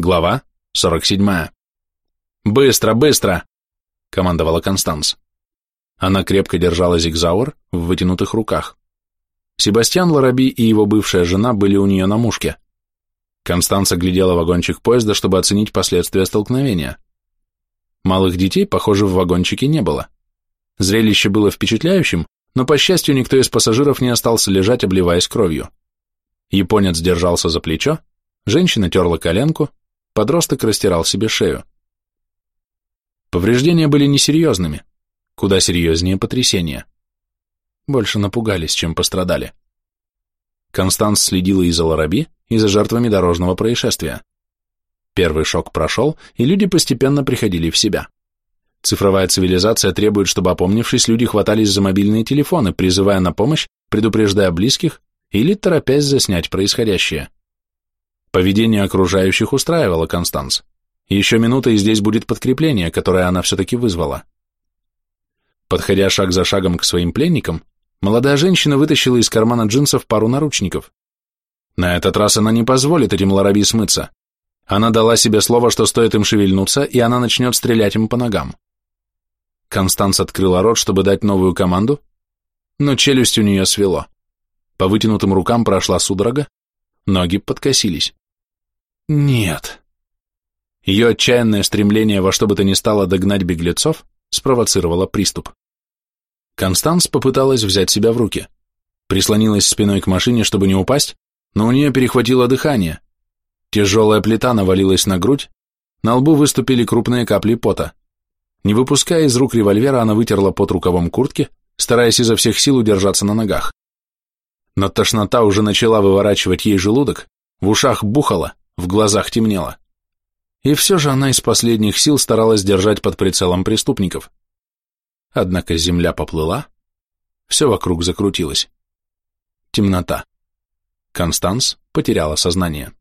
Глава 47. «Быстро, быстро!» — командовала Констанс. Она крепко держала зигзауэр в вытянутых руках. Себастьян Лараби и его бывшая жена были у нее на мушке. Констанца глядела вагончик поезда, чтобы оценить последствия столкновения. Малых детей, похоже, в вагончике не было. Зрелище было впечатляющим, но, по счастью, никто из пассажиров не остался лежать, обливаясь кровью. Японец держался за плечо, женщина терла коленку, Подросток растирал себе шею. Повреждения были несерьезными, куда серьезнее потрясения. Больше напугались, чем пострадали. Констанс следила и за Лараби, и за жертвами дорожного происшествия. Первый шок прошел, и люди постепенно приходили в себя. Цифровая цивилизация требует, чтобы опомнившись, люди хватались за мобильные телефоны, призывая на помощь, предупреждая близких или торопясь заснять происходящее. Поведение окружающих устраивало Констанс. Еще минута, и здесь будет подкрепление, которое она все-таки вызвала. Подходя шаг за шагом к своим пленникам, молодая женщина вытащила из кармана джинсов пару наручников. На этот раз она не позволит этим лараби смыться. Она дала себе слово, что стоит им шевельнуться, и она начнет стрелять им по ногам. Констанс открыла рот, чтобы дать новую команду, но челюсть у нее свело. По вытянутым рукам прошла судорога, ноги подкосились. Нет. Ее отчаянное стремление во что бы то ни стало догнать беглецов спровоцировало приступ. Констанс попыталась взять себя в руки. Прислонилась спиной к машине, чтобы не упасть, но у нее перехватило дыхание. Тяжелая плита навалилась на грудь, на лбу выступили крупные капли пота. Не выпуская из рук револьвера, она вытерла под рукавом куртки, стараясь изо всех сил удержаться на ногах. Но тошнота уже начала выворачивать ей желудок, в ушах бухало, в глазах темнело. И все же она из последних сил старалась держать под прицелом преступников. Однако земля поплыла, все вокруг закрутилось. Темнота. Констанс потеряла сознание.